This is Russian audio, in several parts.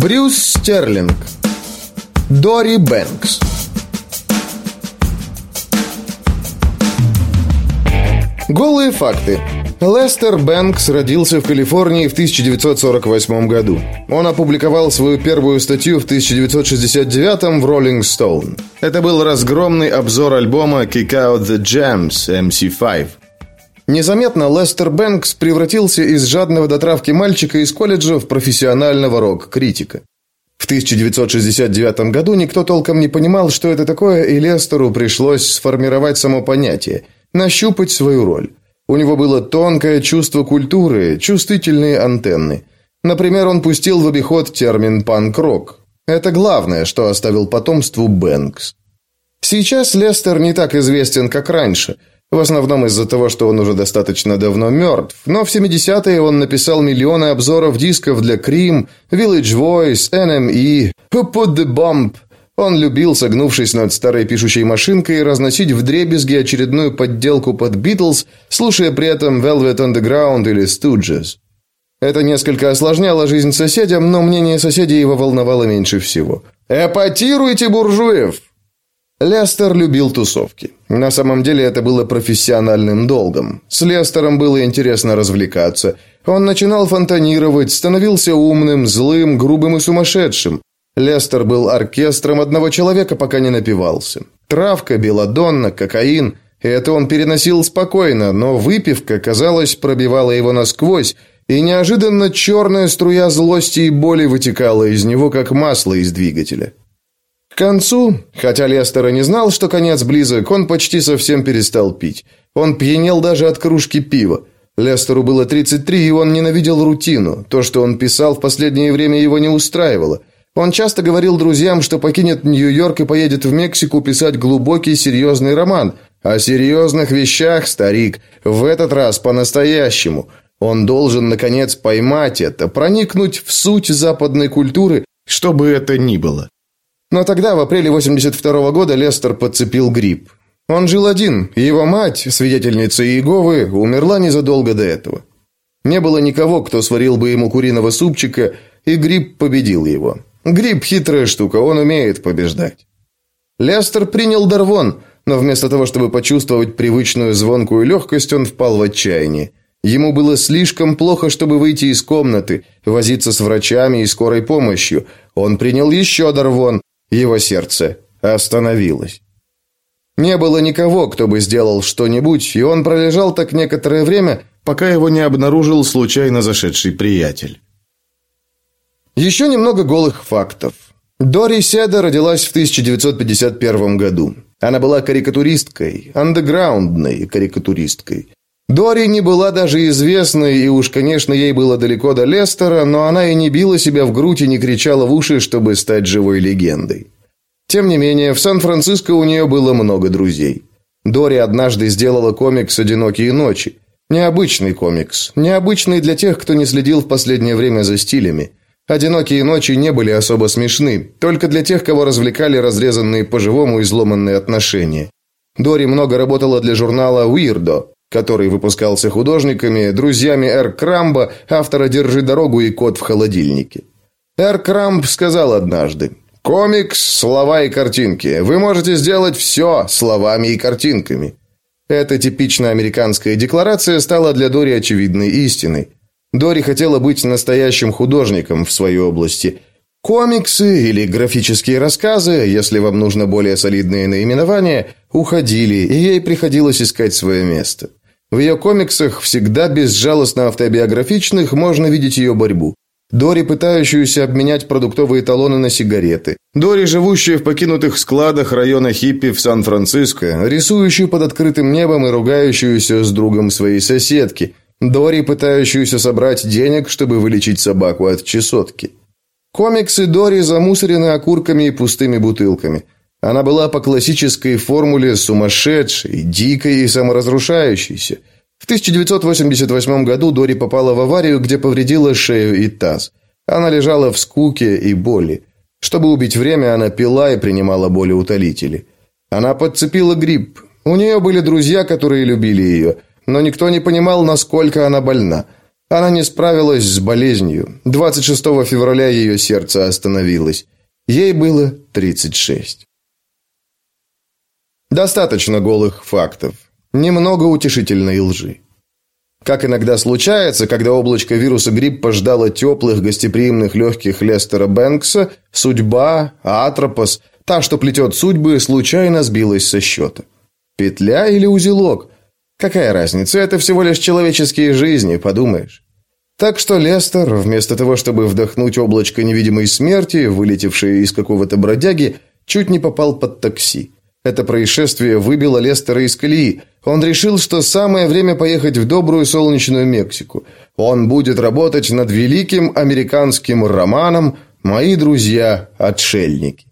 Брюс Стерлинг. Дори Бэнкс. Голые факты. Лестер Бэнкс родился в Калифорнии в 1948 году. Он опубликовал свою первую статью в 1969 в Rolling Stone. Это был разгромный обзор альбома Kick Out the Jams MC5. Незаметно Лестер Бэнкс превратился из жадного до травки мальчика из колледжа в профессионального рок-критика. В 1969 году никто толком не понимал, что это такое, и Лестеру пришлось сформировать само понятие, нащупать свою роль. У него было тонкое чувство культуры, чувствительные антенны. Например, он пустил в обиход термин «панк-рок». Это главное, что оставил потомству Бэнкс. Сейчас Лестер не так известен, как раньше, в основном из-за того, что он уже достаточно давно мертв, но в 70-е он написал миллионы обзоров дисков для Cream, Village Voice, NME, Who Put the Bomb, он любил, согнувшись над старой пишущей машинкой, разносить вдребезги очередную подделку под Beatles, слушая при этом Velvet Underground или Stooges. Это несколько осложняло жизнь соседям, но мнение соседей его волновало меньше всего. «Эпатируйте буржуев!» Лестер любил тусовки. На самом деле это было профессиональным долгом. С Лестером было интересно развлекаться. Он начинал фонтанировать, становился умным, злым, грубым и сумасшедшим. Лестер был оркестром одного человека, пока не напивался. Травка, белладонна, кокаин – это он переносил спокойно, но выпивка, казалось, пробивала его насквозь, и неожиданно черная струя злости и боли вытекала из него, как масло из двигателя. Концу, хотя Лестер и не знал, что конец близок, он почти совсем перестал пить. Он пьянел даже от кружки пива. Лестеру было 33, и он ненавидел рутину. То, что он писал в последнее время, его не устраивало. Он часто говорил друзьям, что покинет Нью-Йорк и поедет в Мексику писать глубокий серьезный роман. О серьезных вещах, старик, в этот раз по-настоящему. Он должен, наконец, поймать это, проникнуть в суть западной культуры, что бы это ни было. Но тогда, в апреле 82 -го года, Лестер подцепил грипп. Он жил один, и его мать, свидетельница Иеговы, умерла незадолго до этого. Не было никого, кто сварил бы ему куриного супчика, и грипп победил его. Гриб хитрая штука, он умеет побеждать. Лестер принял Дарвон, но вместо того, чтобы почувствовать привычную звонкую легкость, он впал в отчаяние. Ему было слишком плохо, чтобы выйти из комнаты, возиться с врачами и скорой помощью. Он принял еще Дарвон, его сердце остановилось. Не было никого, кто бы сделал что-нибудь, и он пролежал так некоторое время, пока его не обнаружил случайно зашедший приятель. Еще немного голых фактов. Дори Седа родилась в 1951 году. Она была карикатуристкой, андеграундной карикатуристкой. Дори не была даже известной, и уж, конечно, ей было далеко до Лестера, но она и не била себя в грудь и не кричала в уши, чтобы стать живой легендой. Тем не менее, в Сан-Франциско у нее было много друзей. Дори однажды сделала комикс «Одинокие ночи». Необычный комикс. Необычный для тех, кто не следил в последнее время за стилями. Одинокие ночи не были особо смешны, только для тех, кого развлекали разрезанные по-живому изломанные отношения. Дори много работала для журнала Weirdo, который выпускался художниками, друзьями Эр Крамба, автора «Держи дорогу» и «Кот в холодильнике». Эр Крамб сказал однажды, «Комикс, слова и картинки. Вы можете сделать все словами и картинками». Эта типичная американская декларация стала для Дори очевидной истиной. Дори хотела быть настоящим художником в своей области. Комиксы или графические рассказы, если вам нужно более солидное наименование, уходили, и ей приходилось искать свое место. В ее комиксах, всегда безжалостно автобиографичных, можно видеть ее борьбу. Дори, пытающуюся обменять продуктовые талоны на сигареты. Дори, живущая в покинутых складах района хиппи в Сан-Франциско, рисующую под открытым небом и ругающуюся с другом своей соседки – Дори, пытающуюся собрать денег, чтобы вылечить собаку от чесотки. Комиксы Дори замусорены окурками и пустыми бутылками. Она была по классической формуле сумасшедшей, дикой и саморазрушающейся. В 1988 году Дори попала в аварию, где повредила шею и таз. Она лежала в скуке и боли. Чтобы убить время, она пила и принимала болеутолители. Она подцепила грипп. У нее были друзья, которые любили ее – но никто не понимал, насколько она больна. Она не справилась с болезнью. 26 февраля ее сердце остановилось. Ей было 36. Достаточно голых фактов. Немного утешительной лжи. Как иногда случается, когда облачко вируса гриппа ждало теплых, гостеприимных, легких Лестера Бэнкса, судьба, Атропос, та, что плетет судьбы, случайно сбилась со счета. Петля или узелок? Какая разница, это всего лишь человеческие жизни, подумаешь. Так что Лестер, вместо того, чтобы вдохнуть облачко невидимой смерти, вылетевшее из какого-то бродяги, чуть не попал под такси. Это происшествие выбило Лестера из колеи. Он решил, что самое время поехать в добрую солнечную Мексику. Он будет работать над великим американским романом «Мои друзья-отшельники».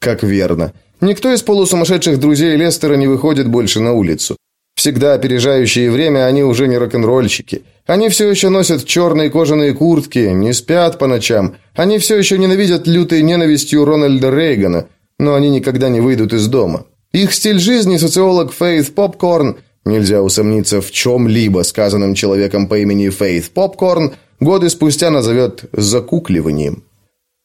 Как верно. Никто из полусумасшедших друзей Лестера не выходит больше на улицу. Всегда опережающие время, они уже не рок-н-ролльщики. Они все еще носят черные кожаные куртки, не спят по ночам. Они все еще ненавидят лютой ненавистью Рональда Рейгана – но они никогда не выйдут из дома. Их стиль жизни социолог Фейт Попкорн, нельзя усомниться в чем-либо сказанным человеком по имени Фейт Попкорн, годы спустя назовет «закукливанием».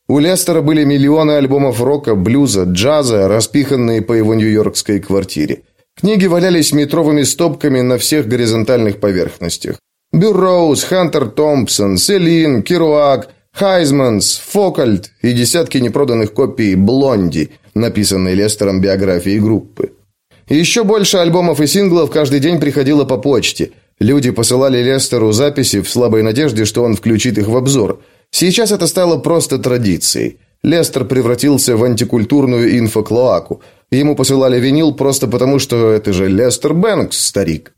У Лестера были миллионы альбомов рока, блюза, джаза, распиханные по его нью-йоркской квартире. Книги валялись метровыми стопками на всех горизонтальных поверхностях. Бюрроуз, Хантер Томпсон, Селин, Керуак, Хайзманс, Фокальд и десятки непроданных копий «Блонди», написанной Лестером биографии группы. Еще больше альбомов и синглов каждый день приходило по почте. Люди посылали Лестеру записи в слабой надежде, что он включит их в обзор. Сейчас это стало просто традицией. Лестер превратился в антикультурную инфоклоаку. Ему посылали винил просто потому, что это же Лестер Бэнкс, старик.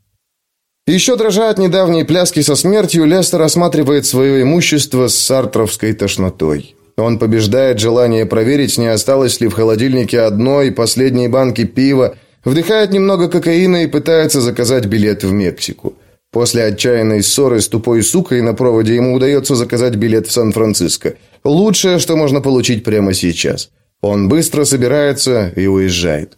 Еще дрожа от недавней пляски со смертью, Лестер осматривает свое имущество с сартровской тошнотой. Он побеждает желание проверить, не осталось ли в холодильнике одной последней банки пива, вдыхает немного кокаина и пытается заказать билет в Мексику. После отчаянной ссоры с тупой сукой на проводе ему удается заказать билет в Сан-Франциско. Лучшее, что можно получить прямо сейчас. Он быстро собирается и уезжает.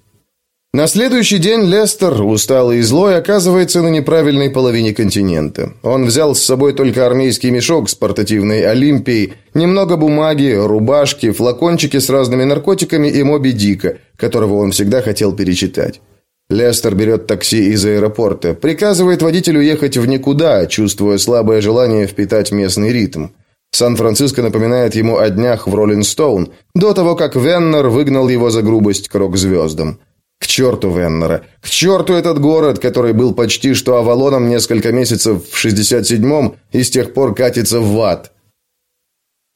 На следующий день Лестер, усталый и злой, оказывается на неправильной половине континента. Он взял с собой только армейский мешок с портативной Олимпией, немного бумаги, рубашки, флакончики с разными наркотиками и Моби Дика, которого он всегда хотел перечитать. Лестер берет такси из аэропорта, приказывает водителю ехать в никуда, чувствуя слабое желание впитать местный ритм. Сан-Франциско напоминает ему о днях в Роллинг Стоун, до того, как Веннер выгнал его за грубость к рок-звездам. К черту Веннера. К черту этот город, который был почти что Авалоном несколько месяцев в 67-м и с тех пор катится в ад.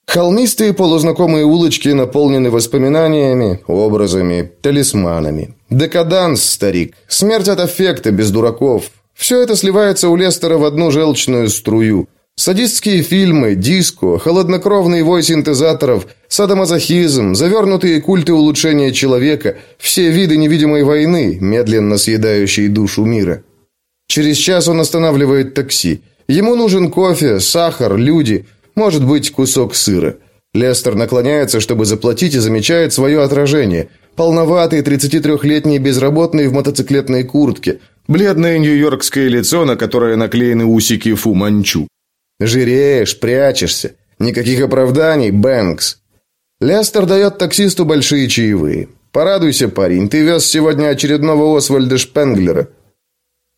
Холмистые полузнакомые улочки наполнены воспоминаниями, образами, талисманами. Декаданс, старик. Смерть от аффекта, без дураков. Все это сливается у Лестера в одну желчную струю. Садистские фильмы, диско, холоднокровный вой синтезаторов, садомазохизм, завернутые культы улучшения человека, все виды невидимой войны, медленно съедающие душу мира. Через час он останавливает такси. Ему нужен кофе, сахар, люди, может быть, кусок сыра. Лестер наклоняется, чтобы заплатить, и замечает свое отражение. Полноватый 33-летний безработный в мотоциклетной куртке, бледное нью-йоркское лицо, на которое наклеены усики Фу Манчу. Жиреешь, прячешься. Никаких оправданий, Бэнкс. Лестер дает таксисту большие чаевые. Порадуйся, парень, ты вез сегодня очередного Освальда Шпенглера.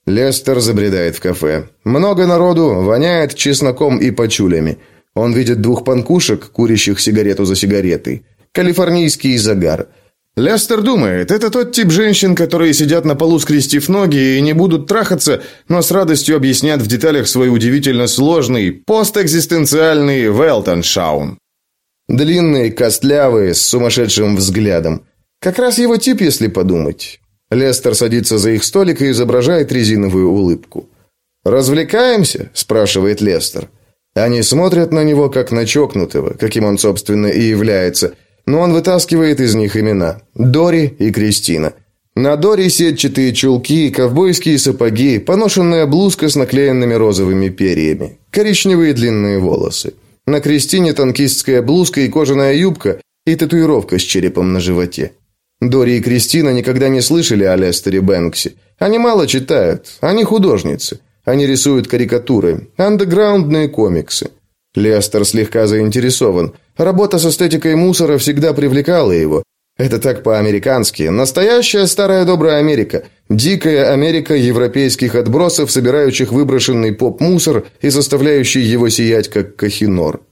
Лестер забредает в кафе. Много народу, воняет чесноком и пачулями. Он видит двух панкушек, курящих сигарету за сигаретой. Калифорнийский загар – Лестер думает, это тот тип женщин, которые сидят на полу, скрестив ноги и не будут трахаться, но с радостью объяснят в деталях свой удивительно сложный постэкзистенциальный Велтоншаун. Длинные, костлявые, с сумасшедшим взглядом. Как раз его тип, если подумать. Лестер садится за их столик и изображает резиновую улыбку. «Развлекаемся?» – спрашивает Лестер. Они смотрят на него, как на чокнутого, каким он, собственно, и является – но он вытаскивает из них имена – Дори и Кристина. На Дори сетчатые чулки, ковбойские сапоги, поношенная блузка с наклеенными розовыми перьями, коричневые длинные волосы. На Кристине танкистская блузка и кожаная юбка и татуировка с черепом на животе. Дори и Кристина никогда не слышали о Лестере Бэнксе. Они мало читают, они художницы. Они рисуют карикатуры, андеграундные комиксы. Лестер слегка заинтересован. Работа с эстетикой мусора всегда привлекала его. Это так по-американски. Настоящая старая добрая Америка. Дикая Америка европейских отбросов, собирающих выброшенный поп-мусор и заставляющий его сиять, как кахинор.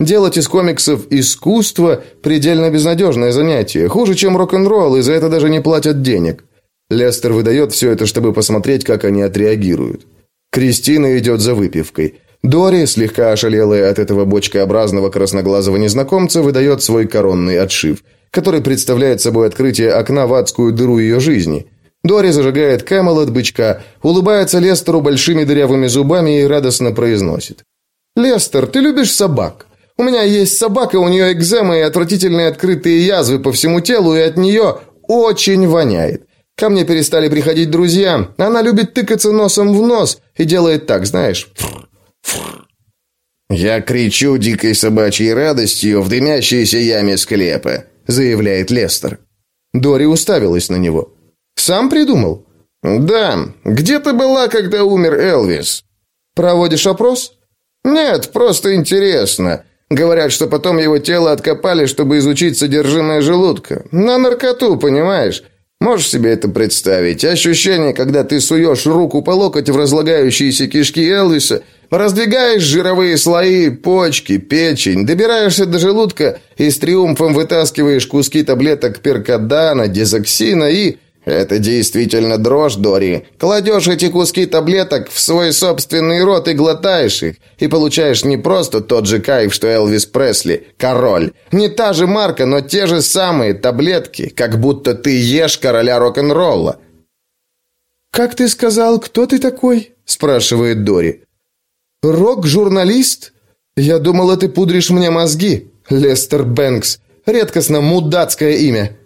Делать из комиксов искусство – предельно безнадежное занятие. Хуже, чем рок-н-ролл, и за это даже не платят денег. Лестер выдает все это, чтобы посмотреть, как они отреагируют. Кристина идет за выпивкой. Дори, слегка ошалелая от этого бочкообразного красноглазого незнакомца, выдает свой коронный отшив, который представляет собой открытие окна в адскую дыру ее жизни. Дори зажигает Camel от бычка, улыбается Лестеру большими дырявыми зубами и радостно произносит. «Лестер, ты любишь собак? У меня есть собака, у нее экзема и отвратительные открытые язвы по всему телу, и от нее очень воняет. Ко мне перестали приходить друзья. Она любит тыкаться носом в нос и делает так, знаешь, «Я кричу дикой собачьей радостью в дымящейся яме склепа», — заявляет Лестер. Дори уставилась на него. «Сам придумал?» «Да. Где ты была, когда умер Элвис?» «Проводишь опрос?» «Нет, просто интересно. Говорят, что потом его тело откопали, чтобы изучить содержимое желудка. На наркоту, понимаешь? Можешь себе это представить? Ощущение, когда ты суешь руку по локоть в разлагающиеся кишки Элвиса, раздвигаешь жировые слои, почки, печень, добираешься до желудка и с триумфом вытаскиваешь куски таблеток перкадана, дезоксина и... Это действительно дрожь, Дори. Кладешь эти куски таблеток в свой собственный рот и глотаешь их, и получаешь не просто тот же кайф, что Элвис Пресли, король. Не та же марка, но те же самые таблетки, как будто ты ешь короля рок-н-ролла. «Как ты сказал, кто ты такой?» – спрашивает Дори. «Рок-журналист? Я думала, ты пудришь мне мозги. Лестер Бэнкс. Редкостно мудацкое имя».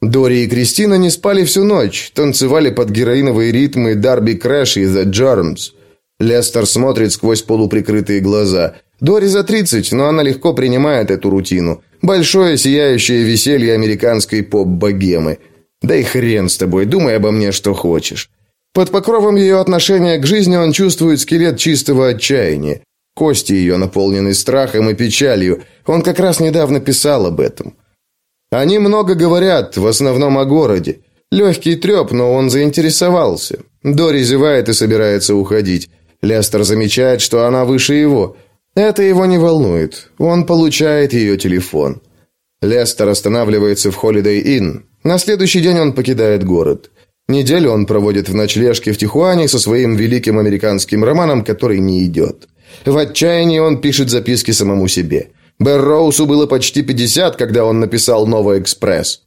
Дори и Кристина не спали всю ночь, танцевали под героиновые ритмы Дарби Крэш и The Germs. Лестер смотрит сквозь полуприкрытые глаза. Дори за 30, но она легко принимает эту рутину. Большое сияющее веселье американской поп-богемы. Да и хрен с тобой, думай обо мне, что хочешь. Под покровом ее отношения к жизни он чувствует скелет чистого отчаяния. Кости ее наполнены страхом и печалью. Он как раз недавно писал об этом. Они много говорят, в основном о городе. Легкий треп, но он заинтересовался. Дори зевает и собирается уходить. Лестер замечает, что она выше его. Это его не волнует. Он получает ее телефон. Лестер останавливается в Holiday Inn. На следующий день он покидает город. Неделю он проводит в ночлежке в Тихуане со своим великим американским романом, который не идет. В отчаянии он пишет записки самому себе. Берроусу было почти 50, когда он написал «Новый экспресс».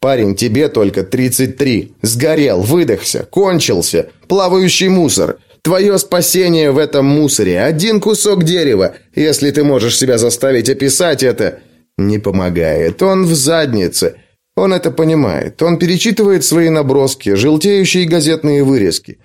«Парень, тебе только 33. Сгорел, выдохся, кончился. Плавающий мусор. Твое спасение в этом мусоре. Один кусок дерева. Если ты можешь себя заставить описать это...» Не помогает. Он в заднице. Он это понимает. Он перечитывает свои наброски, желтеющие газетные вырезки.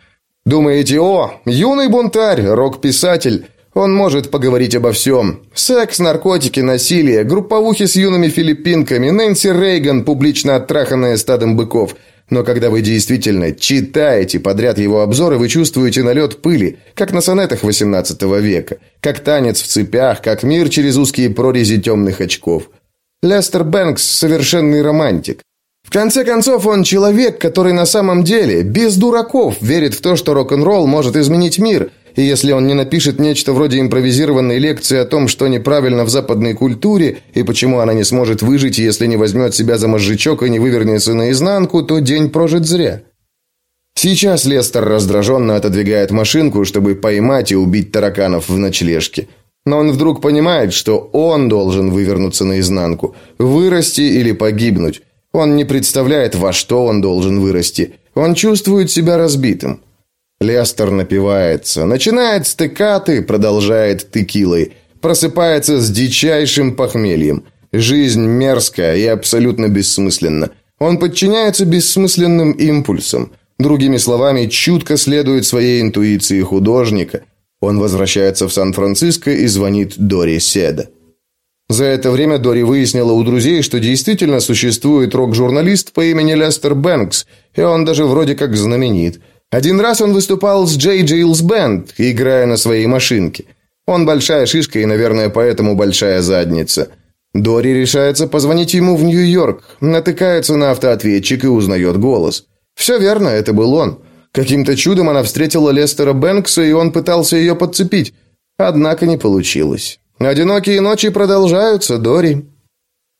Думаете, о, юный бунтарь, рок-писатель, он может поговорить обо всем. Секс, наркотики, насилие, групповухи с юными филиппинками, Нэнси Рейган, публично оттраханная стадом быков. Но когда вы действительно читаете подряд его обзоры, вы чувствуете налет пыли, как на сонетах XVIII века, как танец в цепях, как мир через узкие прорези темных очков. Лестер Бэнкс – совершенный романтик. В конце концов, он человек, который на самом деле, без дураков, верит в то, что рок-н-ролл может изменить мир – и если он не напишет нечто вроде импровизированной лекции о том, что неправильно в западной культуре и почему она не сможет выжить, если не возьмет себя за мозжечок и не вывернется наизнанку, то день прожит зря. Сейчас Лестер раздраженно отодвигает машинку, чтобы поймать и убить тараканов в ночлежке. Но он вдруг понимает, что он должен вывернуться наизнанку, вырасти или погибнуть. Он не представляет, во что он должен вырасти. Он чувствует себя разбитым. Лестер напивается, начинает стыкаты, продолжает текилой, просыпается с дичайшим похмельем. Жизнь мерзкая и абсолютно бессмысленна. Он подчиняется бессмысленным импульсам. Другими словами, чутко следует своей интуиции художника. Он возвращается в Сан-Франциско и звонит Дори Седа. За это время Дори выяснила у друзей, что действительно существует рок-журналист по имени Лестер Бэнкс, и он даже вроде как знаменит – Один раз он выступал с Джей Джилс Бенд, играя на своей машинке. Он большая шишка и, наверное, поэтому большая задница. Дори решается позвонить ему в Нью-Йорк, натыкается на автоответчик и узнает голос. Все верно, это был он. Каким-то чудом она встретила Лестера Бэнкса, и он пытался ее подцепить. Однако не получилось. Одинокие ночи продолжаются, Дори.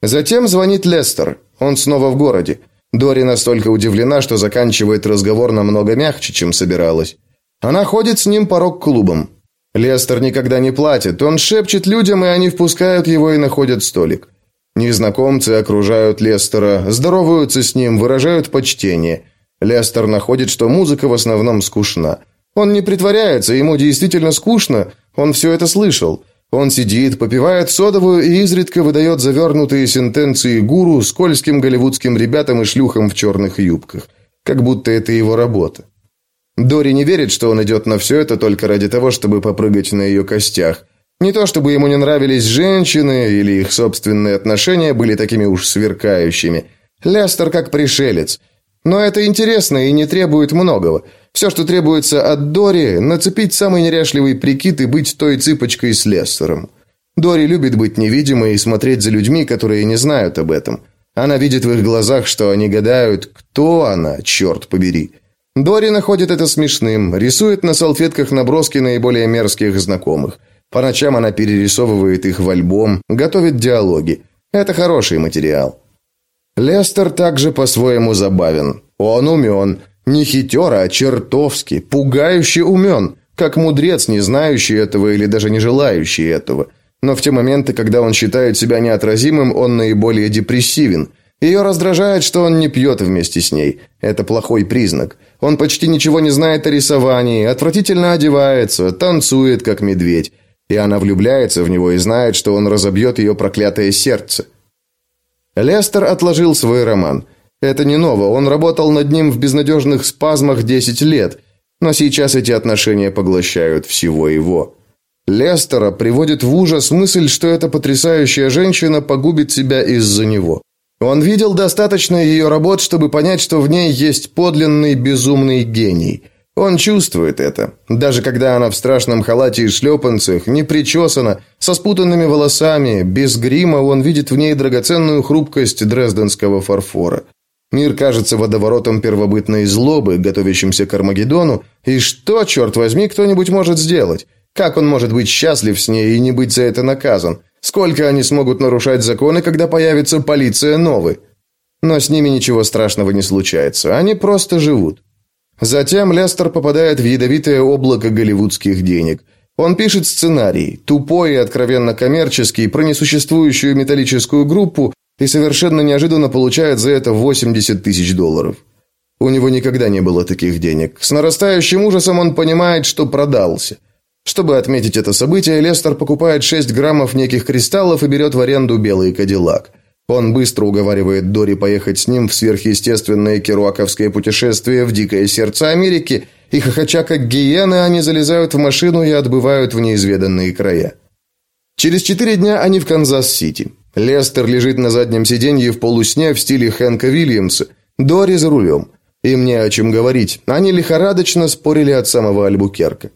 Затем звонит Лестер. Он снова в городе. Дори настолько удивлена, что заканчивает разговор намного мягче, чем собиралась. Она ходит с ним по рок-клубам. Лестер никогда не платит. Он шепчет людям, и они впускают его и находят столик. Незнакомцы окружают Лестера, здороваются с ним, выражают почтение. Лестер находит, что музыка в основном скучна. Он не притворяется, ему действительно скучно, он все это слышал. Он сидит, попивает содовую и изредка выдает завернутые сентенции гуру скользким голливудским ребятам и шлюхам в черных юбках. Как будто это его работа. Дори не верит, что он идет на все это только ради того, чтобы попрыгать на ее костях. Не то чтобы ему не нравились женщины или их собственные отношения были такими уж сверкающими. Лестер как пришелец. Но это интересно и не требует многого. Все, что требуется от Дори, нацепить самый неряшливый прикид и быть той цыпочкой с Лестером. Дори любит быть невидимой и смотреть за людьми, которые не знают об этом. Она видит в их глазах, что они гадают, кто она, черт побери. Дори находит это смешным, рисует на салфетках наброски наиболее мерзких знакомых. По ночам она перерисовывает их в альбом, готовит диалоги. Это хороший материал. Лестер также по-своему забавен. Он умен. Не хитер, а чертовски, пугающе умен, как мудрец, не знающий этого или даже не желающий этого. Но в те моменты, когда он считает себя неотразимым, он наиболее депрессивен. Ее раздражает, что он не пьет вместе с ней. Это плохой признак. Он почти ничего не знает о рисовании, отвратительно одевается, танцует, как медведь. И она влюбляется в него и знает, что он разобьет ее проклятое сердце. Лестер отложил свой роман. Это не ново, он работал над ним в безнадежных спазмах 10 лет, но сейчас эти отношения поглощают всего его. Лестера приводит в ужас мысль, что эта потрясающая женщина погубит себя из-за него. Он видел достаточно ее работ, чтобы понять, что в ней есть подлинный безумный гений. Он чувствует это. Даже когда она в страшном халате и шлепанцах, не причесана, со спутанными волосами, без грима, он видит в ней драгоценную хрупкость дрезденского фарфора. Мир кажется водоворотом первобытной злобы, готовящимся к Армагеддону, и что, черт возьми, кто-нибудь может сделать? Как он может быть счастлив с ней и не быть за это наказан? Сколько они смогут нарушать законы, когда появится полиция новой? Но с ними ничего страшного не случается, они просто живут. Затем Лестер попадает в ядовитое облако голливудских денег. Он пишет сценарий, тупой и откровенно коммерческий, про несуществующую металлическую группу, и совершенно неожиданно получает за это 80 тысяч долларов. У него никогда не было таких денег. С нарастающим ужасом он понимает, что продался. Чтобы отметить это событие, Лестер покупает 6 граммов неких кристаллов и берет в аренду белый кадиллак. Он быстро уговаривает Дори поехать с ним в сверхъестественное керуаковское путешествие в дикое сердце Америки, и хохоча как гиены, они залезают в машину и отбывают в неизведанные края. Через четыре дня они в Канзас-Сити. Лестер лежит на заднем сиденье в полусне в стиле Хэнка Вильямса. Дори за рулем. Им не о чем говорить. Они лихорадочно спорили от самого Альбукерка.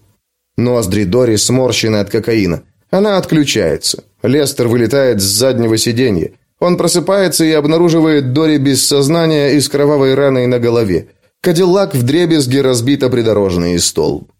Ноздри Дори сморщены от кокаина. Она отключается. Лестер вылетает с заднего сиденья. Он просыпается и обнаруживает Дори без сознания и с кровавой раной на голове. Кадиллак вдребезги разбит о придорожный столб.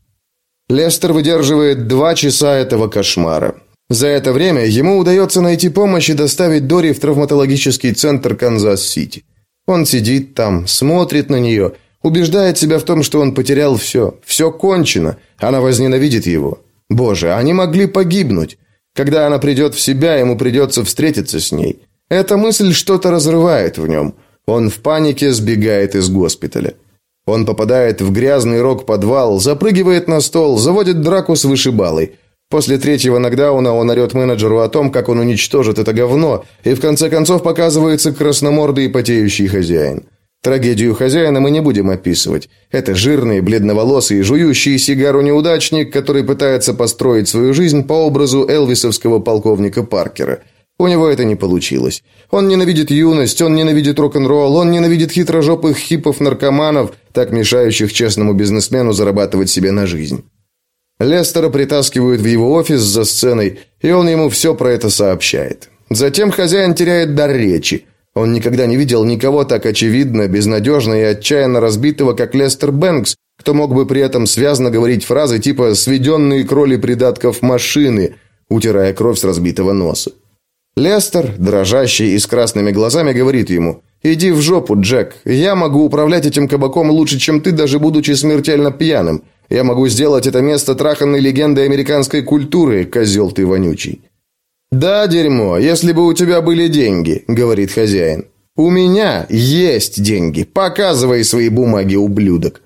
Лестер выдерживает два часа этого кошмара. За это время ему удается найти помощь и доставить Дори в травматологический центр Канзас-Сити. Он сидит там, смотрит на нее, убеждает себя в том, что он потерял все, все кончено, она возненавидит его. Боже, они могли погибнуть. Когда она придет в себя, ему придется встретиться с ней. Эта мысль что-то разрывает в нем. Он в панике сбегает из госпиталя. Он попадает в грязный рок-подвал, запрыгивает на стол, заводит драку с вышибалой – После третьего нокдауна он орет менеджеру о том, как он уничтожит это говно, и в конце концов показывается красномордый и потеющий хозяин. Трагедию хозяина мы не будем описывать. Это жирный, бледноволосый, жующий сигару неудачник, который пытается построить свою жизнь по образу элвисовского полковника Паркера. У него это не получилось. Он ненавидит юность, он ненавидит рок-н-ролл, он ненавидит хитрожопых хипов-наркоманов, так мешающих честному бизнесмену зарабатывать себе на жизнь. Лестера притаскивают в его офис за сценой, и он ему все про это сообщает. Затем хозяин теряет дар речи. Он никогда не видел никого так очевидно, безнадежно и отчаянно разбитого, как Лестер Бэнкс, кто мог бы при этом связно говорить фразы типа «сведенные кроли придатков машины», утирая кровь с разбитого носа. Лестер, дрожащий и с красными глазами, говорит ему «Иди в жопу, Джек. Я могу управлять этим кабаком лучше, чем ты, даже будучи смертельно пьяным. Я могу сделать это место траханной легендой американской культуры, козел ты вонючий». «Да, дерьмо, если бы у тебя были деньги», — говорит хозяин. «У меня есть деньги. Показывай свои бумаги, ублюдок».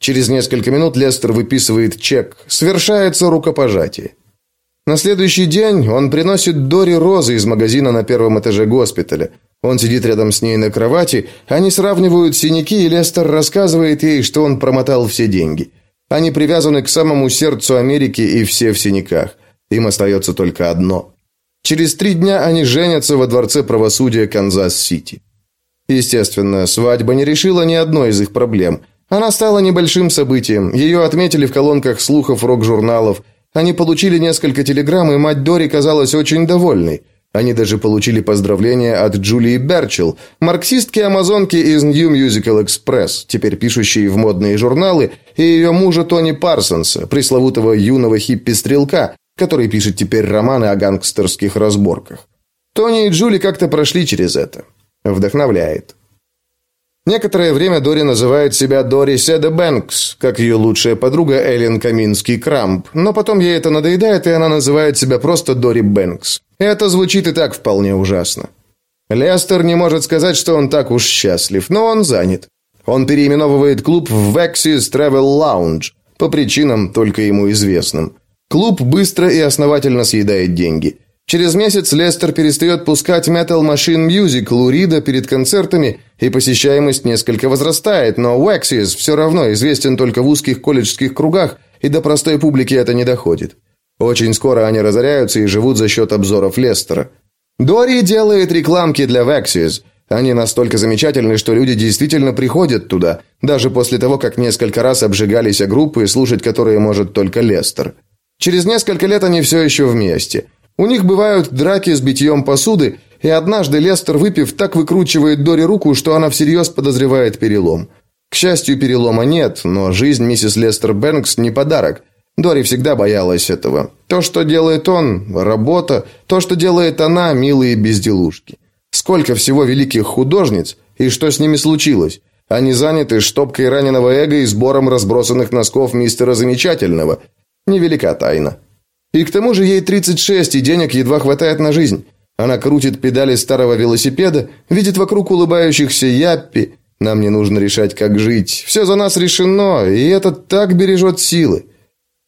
Через несколько минут Лестер выписывает чек. Свершается рукопожатие. На следующий день он приносит Дори розы из магазина на первом этаже госпиталя. Он сидит рядом с ней на кровати, они сравнивают синяки, и Лестер рассказывает ей, что он промотал все деньги. Они привязаны к самому сердцу Америки и все в синяках. Им остается только одно. Через три дня они женятся во Дворце правосудия Канзас-Сити. Естественно, свадьба не решила ни одной из их проблем. Она стала небольшим событием. Ее отметили в колонках слухов рок-журналов. Они получили несколько телеграмм, и мать Дори казалась очень довольной. Они даже получили поздравления от Джулии Берчелл, марксистки-амазонки из New Musical Express, теперь пишущей в модные журналы, и ее мужа Тони Парсонса, пресловутого юного хиппи-стрелка, который пишет теперь романы о гангстерских разборках. Тони и Джули как-то прошли через это. Вдохновляет. Некоторое время Дори называет себя Дори Седа Бэнкс, как ее лучшая подруга Эллен Каминский Крамп, но потом ей это надоедает, и она называет себя просто Дори Бэнкс. Это звучит и так вполне ужасно. Лестер не может сказать, что он так уж счастлив, но он занят. Он переименовывает клуб в Vexis Travel Lounge по причинам только ему известным. Клуб быстро и основательно съедает деньги. Через месяц Лестер перестает пускать Metal Machine Music Лурида перед концертами, и посещаемость несколько возрастает, но Waxis все равно известен только в узких колледжских кругах, и до простой публики это не доходит. Очень скоро они разоряются и живут за счет обзоров Лестера. Дори делает рекламки для Waxis. Они настолько замечательны, что люди действительно приходят туда, даже после того, как несколько раз обжигались о группы, слушать которые может только Лестер. Через несколько лет они все еще вместе – у них бывают драки с битьем посуды, и однажды Лестер, выпив, так выкручивает Дори руку, что она всерьез подозревает перелом. К счастью, перелома нет, но жизнь миссис Лестер Бэнкс не подарок. Дори всегда боялась этого. То, что делает он – работа, то, что делает она – милые безделушки. Сколько всего великих художниц, и что с ними случилось? Они заняты штопкой раненого эго и сбором разбросанных носков мистера Замечательного. Невелика тайна. И к тому же ей 36, и денег едва хватает на жизнь. Она крутит педали старого велосипеда, видит вокруг улыбающихся яппи. Нам не нужно решать, как жить. Все за нас решено, и это так бережет силы.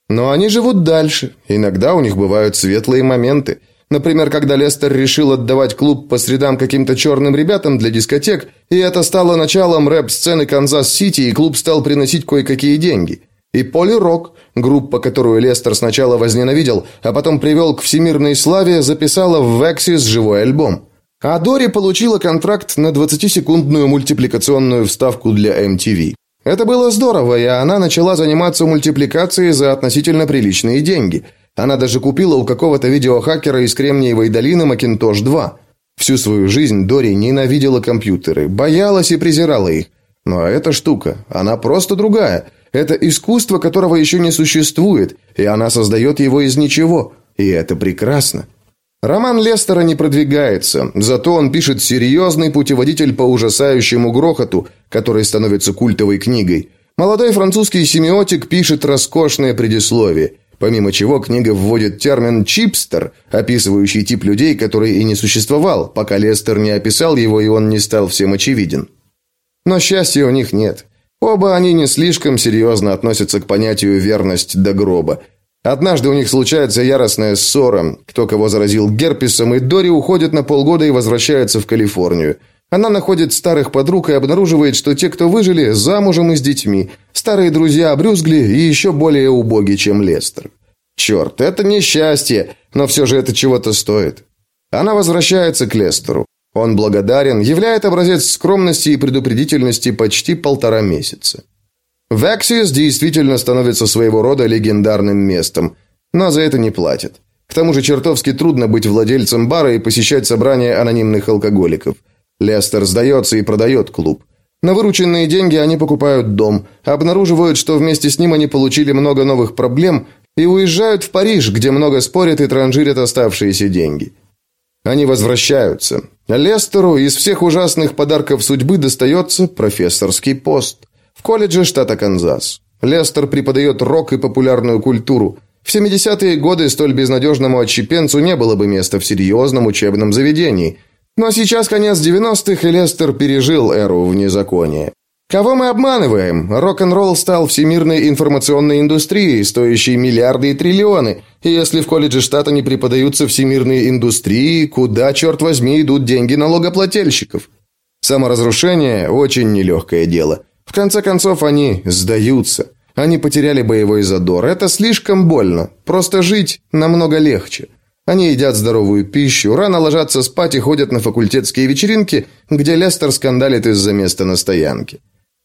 Но они живут дальше. Иногда у них бывают светлые моменты. Например, когда Лестер решил отдавать клуб по средам каким-то черным ребятам для дискотек, и это стало началом рэп-сцены Канзас-Сити, и клуб стал приносить кое-какие деньги. И Поли Рок, группа, которую Лестер сначала возненавидел, а потом привел к всемирной славе, записала в Вексис живой альбом. А Дори получила контракт на 20-секундную мультипликационную вставку для MTV. Это было здорово, и она начала заниматься мультипликацией за относительно приличные деньги. Она даже купила у какого-то видеохакера из Кремниевой долины Macintosh 2. Всю свою жизнь Дори ненавидела компьютеры, боялась и презирала их. Но эта штука, она просто другая – это искусство, которого еще не существует, и она создает его из ничего, и это прекрасно. Роман Лестера не продвигается, зато он пишет серьезный путеводитель по ужасающему грохоту, который становится культовой книгой. Молодой французский семиотик пишет роскошное предисловие, помимо чего книга вводит термин «чипстер», описывающий тип людей, который и не существовал, пока Лестер не описал его и он не стал всем очевиден. Но счастья у них нет. Оба они не слишком серьезно относятся к понятию «верность до гроба». Однажды у них случается яростная ссора, кто кого заразил герпесом, и Дори уходит на полгода и возвращается в Калифорнию. Она находит старых подруг и обнаруживает, что те, кто выжили, замужем и с детьми. Старые друзья обрюзгли и еще более убоги, чем Лестер. Черт, это несчастье, но все же это чего-то стоит. Она возвращается к Лестеру. Он благодарен, являет образец скромности и предупредительности почти полтора месяца. Вексис действительно становится своего рода легендарным местом, но за это не платят. К тому же чертовски трудно быть владельцем бара и посещать собрания анонимных алкоголиков. Лестер сдается и продает клуб. На вырученные деньги они покупают дом, обнаруживают, что вместе с ним они получили много новых проблем и уезжают в Париж, где много спорят и транжирят оставшиеся деньги. Они возвращаются. Лестеру из всех ужасных подарков судьбы достается профессорский пост в колледже штата Канзас. Лестер преподает рок и популярную культуру. В 70-е годы столь безнадежному отщепенцу не было бы места в серьезном учебном заведении – но сейчас конец 90-х, и Лестер пережил эру внезакония. Кого мы обманываем? Рок-н-ролл стал всемирной информационной индустрией, стоящей миллиарды и триллионы. И если в колледже штата не преподаются всемирные индустрии, куда, черт возьми, идут деньги налогоплательщиков? Саморазрушение – очень нелегкое дело. В конце концов, они сдаются. Они потеряли боевой задор. Это слишком больно. Просто жить намного легче. Они едят здоровую пищу, рано ложатся спать и ходят на факультетские вечеринки, где Лестер скандалит из-за места на стоянке.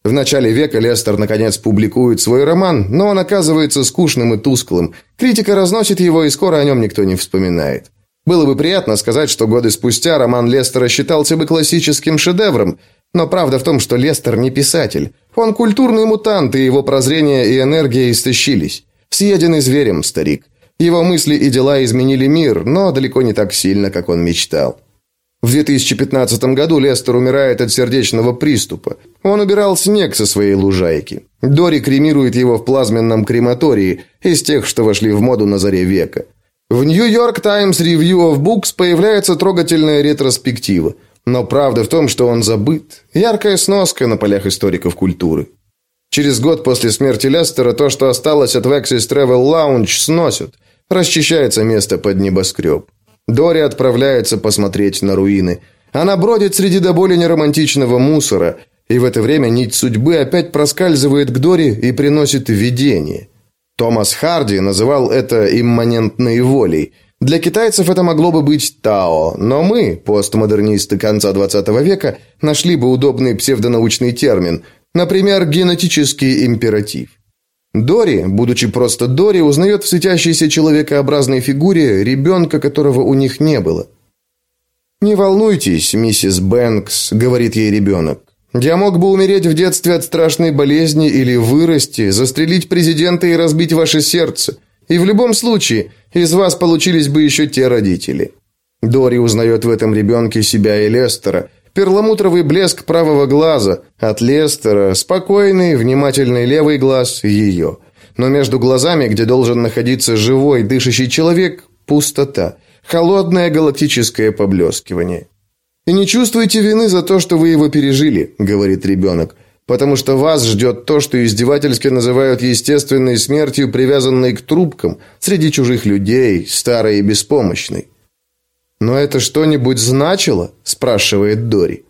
В начале века Лестер наконец публикует свой роман, но он оказывается скучным и тусклым. Критика разносит его, и скоро о нем никто не вспоминает. Было бы приятно сказать, что годы спустя роман Лестера считался бы классическим шедевром, но правда в том, что Лестер не писатель. Он культурный мутант, и его прозрение и энергия истощились. Съеденный зверем, старик. Его мысли и дела изменили мир, но далеко не так сильно, как он мечтал. В 2015 году Лестер умирает от сердечного приступа. Он убирал снег со своей лужайки. Дори кремирует его в плазменном крематории, из тех, что вошли в моду на заре века. В New York Times Review of Books появляется трогательная ретроспектива. Но правда в том, что он забыт. Яркая сноска на полях историков культуры. Через год после смерти Лестера то, что осталось от Vexis Travel Lounge, сносят – Расчищается место под небоскреб. Дори отправляется посмотреть на руины. Она бродит среди до боли неромантичного мусора, и в это время нить судьбы опять проскальзывает к Дори и приносит видение. Томас Харди называл это имманентной волей. Для китайцев это могло бы быть Тао, но мы, постмодернисты конца 20 века, нашли бы удобный псевдонаучный термин, например, генетический императив. Дори, будучи просто Дори, узнает в светящейся человекообразной фигуре ребенка, которого у них не было. «Не волнуйтесь, миссис Бэнкс», — говорит ей ребенок. «Я мог бы умереть в детстве от страшной болезни или вырасти, застрелить президента и разбить ваше сердце. И в любом случае, из вас получились бы еще те родители». Дори узнает в этом ребенке себя и Лестера, перламутровый блеск правого глаза, от Лестера спокойный, внимательный левый глаз ее. Но между глазами, где должен находиться живой, дышащий человек, пустота, холодное галактическое поблескивание. «И не чувствуйте вины за то, что вы его пережили», — говорит ребенок, «потому что вас ждет то, что издевательски называют естественной смертью, привязанной к трубкам, среди чужих людей, старой и беспомощной». «Но это что-нибудь значило?» – спрашивает Дори.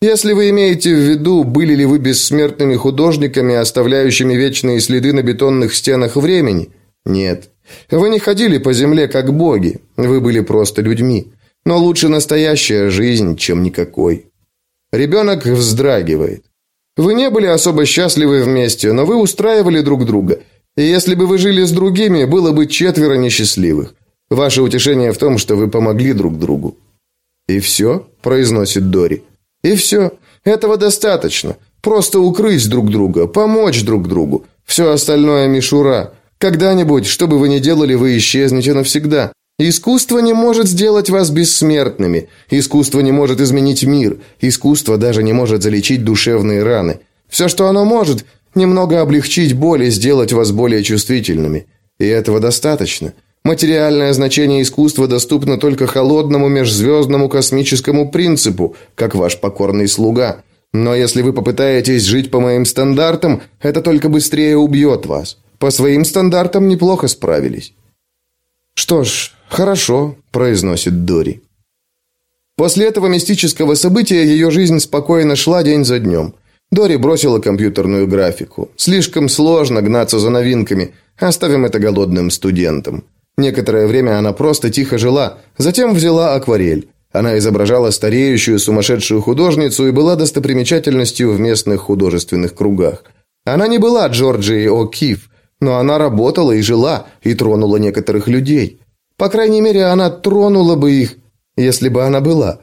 «Если вы имеете в виду, были ли вы бессмертными художниками, оставляющими вечные следы на бетонных стенах времени? Нет. Вы не ходили по земле как боги, вы были просто людьми. Но лучше настоящая жизнь, чем никакой». Ребенок вздрагивает. «Вы не были особо счастливы вместе, но вы устраивали друг друга. И если бы вы жили с другими, было бы четверо несчастливых. Ваше утешение в том, что вы помогли друг другу». «И все?» – произносит Дори. «И все. Этого достаточно. Просто укрыть друг друга, помочь друг другу. Все остальное мишура. Когда-нибудь, что бы вы ни делали, вы исчезнете навсегда. Искусство не может сделать вас бессмертными. Искусство не может изменить мир. Искусство даже не может залечить душевные раны. Все, что оно может, немного облегчить боль и сделать вас более чувствительными. И этого достаточно. Материальное значение искусства доступно только холодному межзвездному космическому принципу, как ваш покорный слуга. Но если вы попытаетесь жить по моим стандартам, это только быстрее убьет вас. По своим стандартам неплохо справились. Что ж, хорошо, произносит Дори. После этого мистического события ее жизнь спокойно шла день за днем. Дори бросила компьютерную графику. Слишком сложно гнаться за новинками. Оставим это голодным студентам. Некоторое время она просто тихо жила, затем взяла акварель. Она изображала стареющую сумасшедшую художницу и была достопримечательностью в местных художественных кругах. Она не была Джорджией О'Кифф, но она работала и жила, и тронула некоторых людей. По крайней мере, она тронула бы их, если бы она была.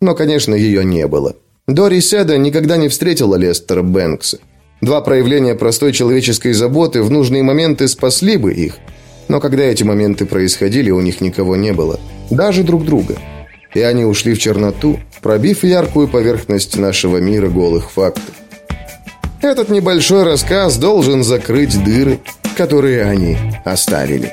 Но, конечно, ее не было. Дори Седа никогда не встретила Лестера Бэнкса. Два проявления простой человеческой заботы в нужные моменты спасли бы их. Но когда эти моменты происходили, у них никого не было. Даже друг друга. И они ушли в черноту, пробив яркую поверхность нашего мира голых фактов. Этот небольшой рассказ должен закрыть дыры, которые они оставили.